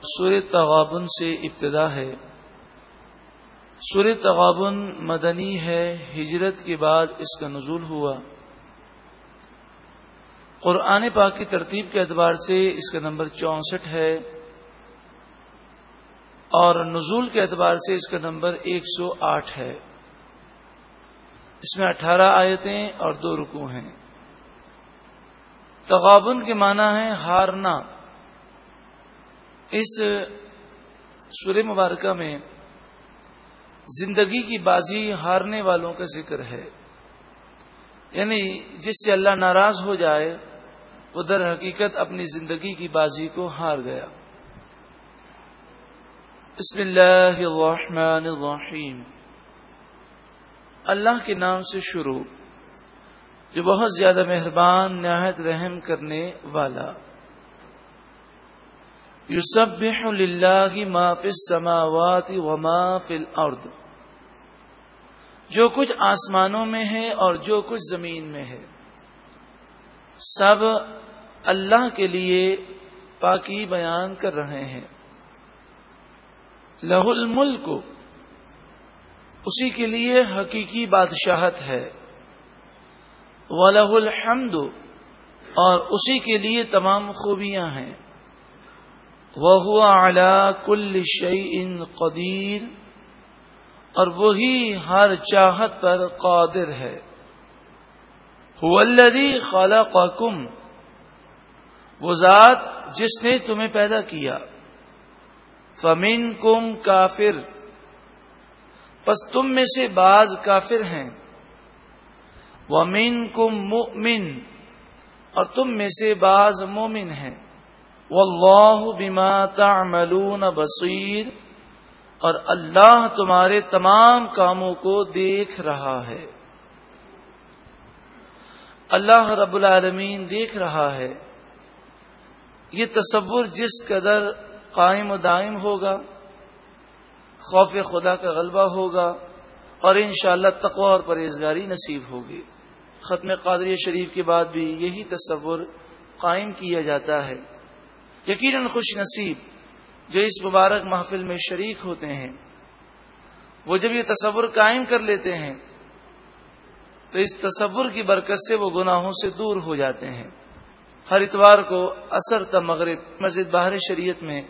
سور تغابن سے ابتدا ہے۔ سور تغابن مدنی ہے، ہجرت کے بعد اس کا نزول ہوا۔ قرآن پاک کی ترتیب کے اعتبار سے اس کا نمبر چونسٹھ ہے۔ اور نزول کے اعتبار سے اس کا نمبر ایک سو آٹھ ہے۔ اس میں اٹھارہ آیتیں اور دو رکو ہیں۔ تغابن کے معنی ہے ہارنا۔ اس سورہ مبارکہ میں زندگی کی بازی ہارنے والوں کا ذکر ہے۔ یعنی جس سے اللہ ناراض ہو جائے، وہ در حقیقت اپنی زندگی کی بازی کو ہار گیا۔ بسم اللہ الرحمن الرحیم۔ اللہ کے نام سے شروع جو بہت زیادہ مہربان، نہایت رحم کرنے والا یوسف للہ ما فی السماوات وما فی الارض جو کچھ آسمانوں میں ہے اور جو کچھ زمین میں ہے۔ سب اللہ کے لیے پاکی بیان کر رہے ہیں۔ لہ الملک اسی کے لیے حقیقی بادشاہت ہے۔ وَلَهُ الحمد اور اسی کے لیے تمام خوبیاں ہیں۔ وہ اعلی کل شعی ان قدیر اور وہی ہر چاہت پر قادر ہے۔ خالق کم وہ ذات جس نے تمہیں پیدا کیا۔ فمین کم کافر، پس تم میں سے بعض کافر ہیں۔ ومین کم مومن اور تم میں سے بعض مومن ہیں۔ واللہ بما تعملون بصیر اور اللہ تمہارے تمام کاموں کو دیکھ رہا ہے۔ اللہ رب العالمین دیکھ رہا ہے۔ یہ تصور جس قدر قائم و دائم ہوگا، خوف خدا کا غلبہ ہوگا اور انشاءاللہ شاء اور پرہیزگاری نصیب ہوگی۔ ختم قادری شریف کے بعد بھی یہی تصور قائم کیا جاتا ہے۔ یقیناً خوش نصیب جو اس مبارک محفل میں شریک ہوتے ہیں۔ وہ جب یہ تصور قائم کر لیتے ہیں، تو اس تصور کی برکت سے وہ گناہوں سے دور ہو جاتے ہیں۔ ہر اتوار کو اثر تا مغرب مسجد باہر شریعت میں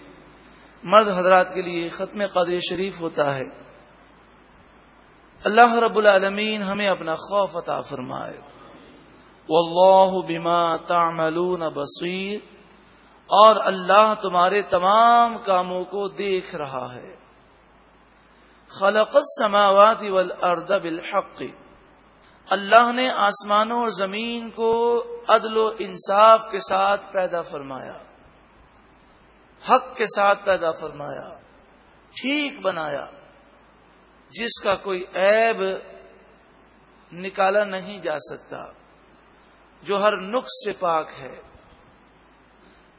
مرد حضرات کے لیے ختم قادر شریف ہوتا ہے۔ اللہ رب العالمین ہمیں اپنا خوف عطا فرمائے۔ واللہ بما تعملون بصیر۔ اور اللہ تمہارے تمام کاموں کو دیکھ رہا ہے۔ خلق السماوات والارض بالحق۔ اللہ نے آسمانوں اور زمین کو عدل و انصاف کے ساتھ پیدا فرمایا۔ حق کے ساتھ پیدا فرمایا۔ ٹھیک بنایا۔ جس کا کوئی عیب نکالا نہیں جا سکتا۔ جو ہر نقص سے پاک ہے۔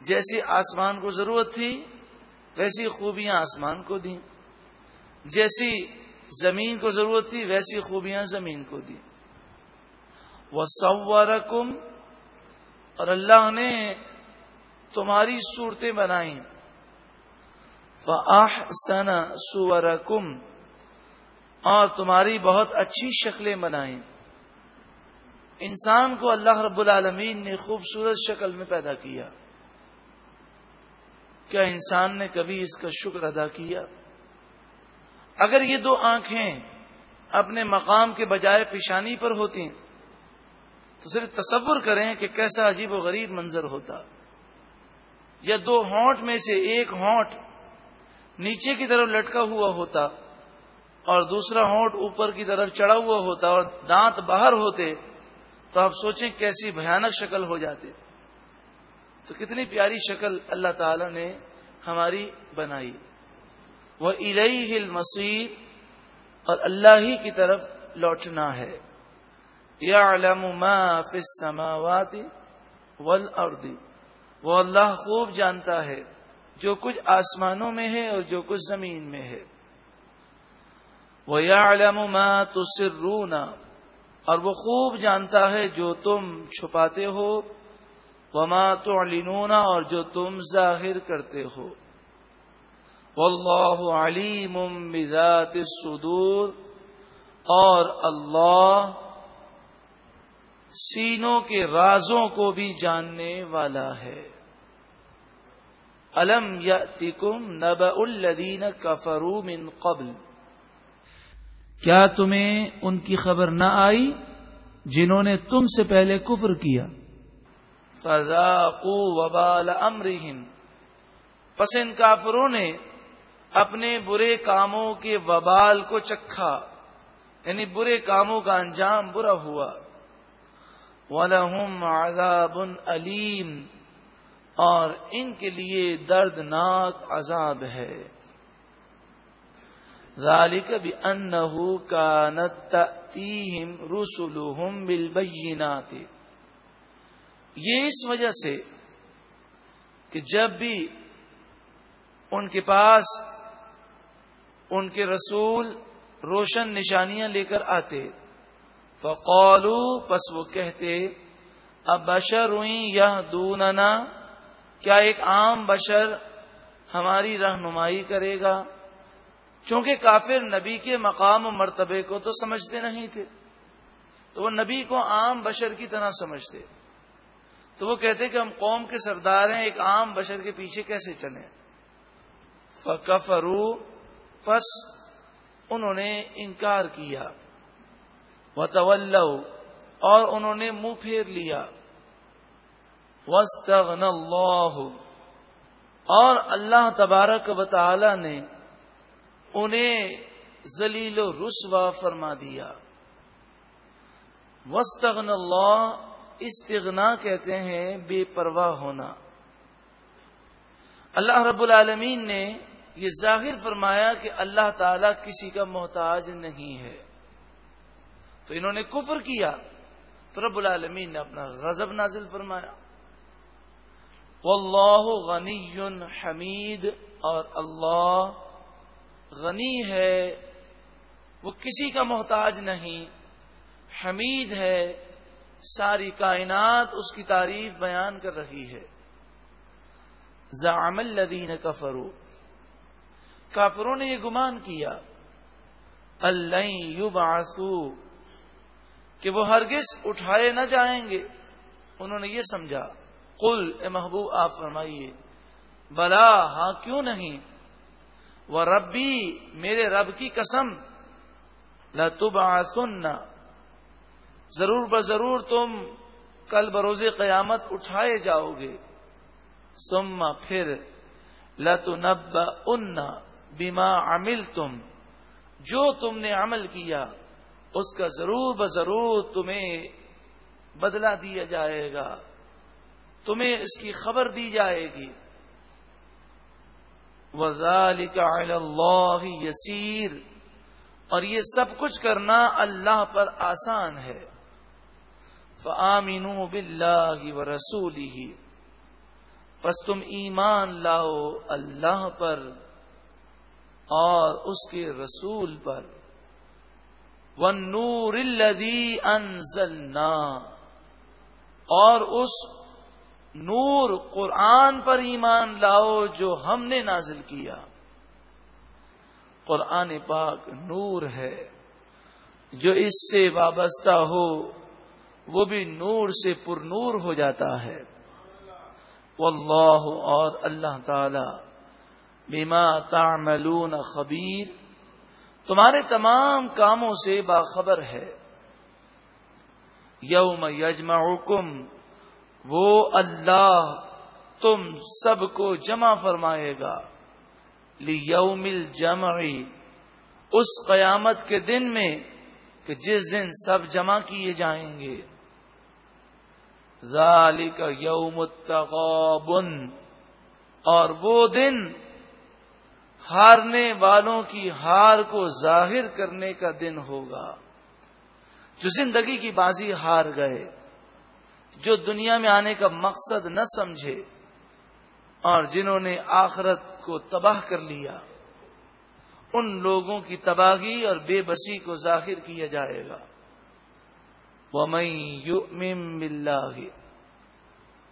جیسی آسمان کو ضرورت تھی، ویسی خوبیاں آسمان کو دیں۔ جیسی زمین کو ضرورت تھی، ویسی خوبیاں زمین کو دی وہ سورکم اور اللہ نے تمہاری صورتیں بنائی سن سورکم اور تمہاری بہت اچھی شکلیں بنائیں۔ انسان کو اللہ رب العالمین نے خوبصورت شکل میں پیدا کیا۔ کیا انسان نے کبھی اس کا شکر ادا کیا؟ اگر یہ دو آنکھیں اپنے مقام کے بجائے پیشانی پر ہوتی تو صرف تصور کریں کہ کیسا عجیب و غریب منظر ہوتا۔ یا دو ہونٹ میں سے ایک ہونٹ نیچے کی طرف لٹکا ہوا ہوتا اور دوسرا ہونٹ اوپر کی طرف چڑھا ہوا ہوتا اور دانت باہر ہوتے، تو آپ سوچیں کیسی بھیانک شکل ہو جاتی تو کتنی پیاری شکل اللہ تعالی نے ہماری بنائی۔ وہ الہی ہل اور اللہ ہی کی طرف لوٹنا ہے۔ یا علم فی السماوات والارض۔ وہ اللہ خوب جانتا ہے جو کچھ آسمانوں میں ہے اور جو کچھ زمین میں ہے۔ وہ یا علم ما تسرون اور وہ خوب جانتا ہے جو تم چھپاتے ہو۔ وما تو اور جو تم ظاہر کرتے ہو۔ واللہ علیم بذات الصدور۔ اور اللہ سینوں کے رازوں کو بھی جاننے والا ہے۔ الم یا تکم نب الدین کفرو من قبل۔ کیا تمہیں ان کی خبر نہ آئی جنہوں نے تم سے پہلے کفر کیا؟ فضاقو وبال امرہم۔ پس ان کافروں نے اپنے برے کاموں کے وبال کو چکھا یعنی برے کاموں کا انجام برا ہوا۔ وَلَهُمْ عَذَابٌ علیم اور ان کے لیے دردناک عذاب ہے۔ ذالک بأنه كانت تأتيهم رسلهم بالبينات۔ یہ اس وجہ سے کہ جب بھی ان کے پاس ان کے رسول روشن نشانیاں لے کر آتے، فقالو، پس وہ کہتے اب بشر ہوئی یا دوننا کیا ایک عام بشر ہماری رہنمائی کرے گا؟ کیونکہ کافر نبی کے مقام و مرتبے کو تو سمجھتے نہیں تھے، تو وہ نبی کو عام بشر کی طرح سمجھتے۔ تو وہ کہتے کہ ہم قوم کے سردار ہیں، ایک عام بشر کے پیچھے کیسے چلیں فکفرو پس انہوں نے انکار کیا۔ وہ اور انہوں نے منہ پھیر لیا۔ وسطن اللہ، اور اللہ تبارک و تعالی نے انہیں ذلیل و رسوا فرما دیا۔ وسطن اللہ استغنا کہتے ہیں بے پرواہ ہونا۔ اللہ رب العالمین نے یہ ظاہر فرمایا کہ اللہ تعالی کسی کا محتاج نہیں ہے۔ تو انہوں نے کفر کیا۔ تو رب العالمین نے اپنا غضب نازل فرمایا۔ واللہ غنی حمید اور اللہ غنی ہے۔ وہ کسی کا محتاج نہیں، حمید ہے۔ ساری کائنات اس کی تعریف بیان کر رہی ہے۔ زعم الذین کفروا۔ کافروں نے یہ گمان کیا اللہ یبعثو کہ وہ ہرگز اٹھائے نہ جائیں گے۔ انہوں نے یہ سمجھا، قل اے محبوب، آپ فرمائیے، بلا ہاں کیوں نہیں؟ وہ ربی، میرے رب کی قسم لتب ضرور بضرور تم کل بروز قیامت اٹھائے جاؤ گے۔ سما پھر لت نب ان بیما عمل تم جو تم نے عمل کیا، اس کا ضرور بضرور تمہیں بدلا دیا جائے گا۔ تمہیں اس کی خبر دی جائے گی۔ وَذَلِكَ عَلَى اللَّهِ يَسِيرٌ۔ اور یہ سب کچھ کرنا اللہ پر آسان ہے۔ فَآمِنُوا بِاللَّهِ وَرَسُولِهِ پس تم ایمان لاؤ اللہ پر اور اس کے رسول پر۔ وَالنُّورِ الَّذِي أَنزَلْنَا۔ اور اس نور قرآن پر ایمان لاؤ جو ہم نے نازل کیا۔ قرآن پاک نور ہے جو اس سے وابستہ ہو۔ وہ بھی نور سے پر نور ہو جاتا ہے۔ واللہ اور اللہ تعالی بیما تعملون خبیر۔ تمہارے تمام کاموں سے باخبر ہے۔ یوم یجمعکم، وہ اللہ تم سب کو جمع فرمائے گا۔ یوم جمعی اس قیامت کے دن میں کہ جس دن سب جمع کیے جائیں گے۔ ذالک یوم التغابن۔ اور وہ دن ہارنے والوں کی ہار کو ظاہر کرنے کا دن ہوگا، جو زندگی کی بازی ہار گئے، جو دنیا میں آنے کا مقصد نہ سمجھے، اور جنہوں نے آخرت کو تباہ کر لیا، ان لوگوں کی تباہی اور بے بسی کو ظاہر کیا جائے گا۔ وہ میں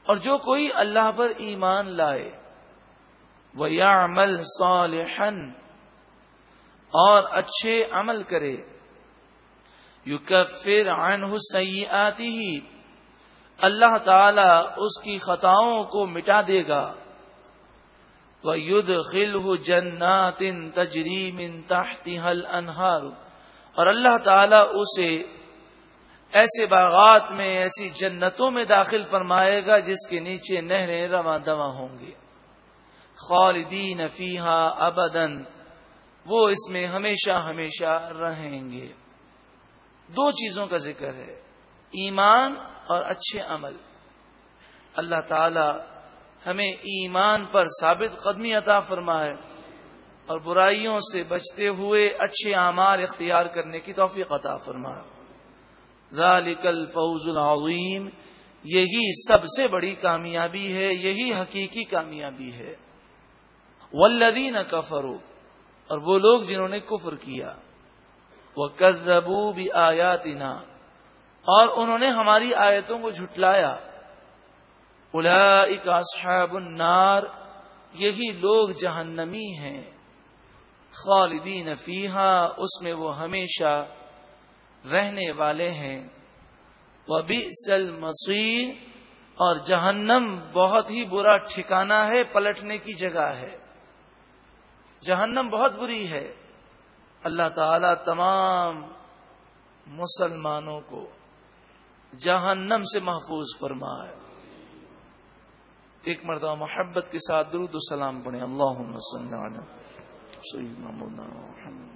اور جو کوئی اللہ پر ایمان لائے وہ یا عمل اور اچھے عمل کرے یو کفر سی آتی ہی اللہ تعالی اس کی خطاؤں کو مٹا دے گا وہ ید خل جنات تجریم حل انہار اور اللہ تعالی اسے ایسے باغات میں، ایسی جنتوں میں داخل فرمائے گا جس کے نیچے نہریں رواں دواں ہوں گے خالدین فیحا ابدن وہ اس میں ہمیشہ ہمیشہ رہیں گے۔ دو چیزوں کا ذکر ہے۔ ایمان اور اچھے عمل۔ اللہ تعالی ہمیں ایمان پر ثابت قدمی عطا فرمائے اور برائیوں سے بچتے ہوئے اچھے اعمال اختیار کرنے کی توفیق عطا فرمائے۔ ذالک الفوز العظیم، یہی سب سے بڑی کامیابی ہے، یہی حقیقی کامیابی ہے۔ والذین کفروا، اور وہ لوگ جنہوں نے کفر کیا۔ وہ کزبو بھی اور انہوں نے ہماری آیتوں کو جھٹلایا۔ اصحاب النار، یہی لوگ جہنمی ہیں۔ خالدین فیحا اس میں وہ ہمیشہ رہنے والے ہیں۔ وہ بھی اور جہنم بہت ہی برا ٹھکانا ہے، پلٹنے کی جگہ ہے۔ جہنم بہت بری ہے۔ اللہ تعالی تمام مسلمانوں کو جہنم سے محفوظ فرمائے۔ ایک مرتبہ محبت کے ساتھ درود و سلام پڑھیں۔ اللہ محمد۔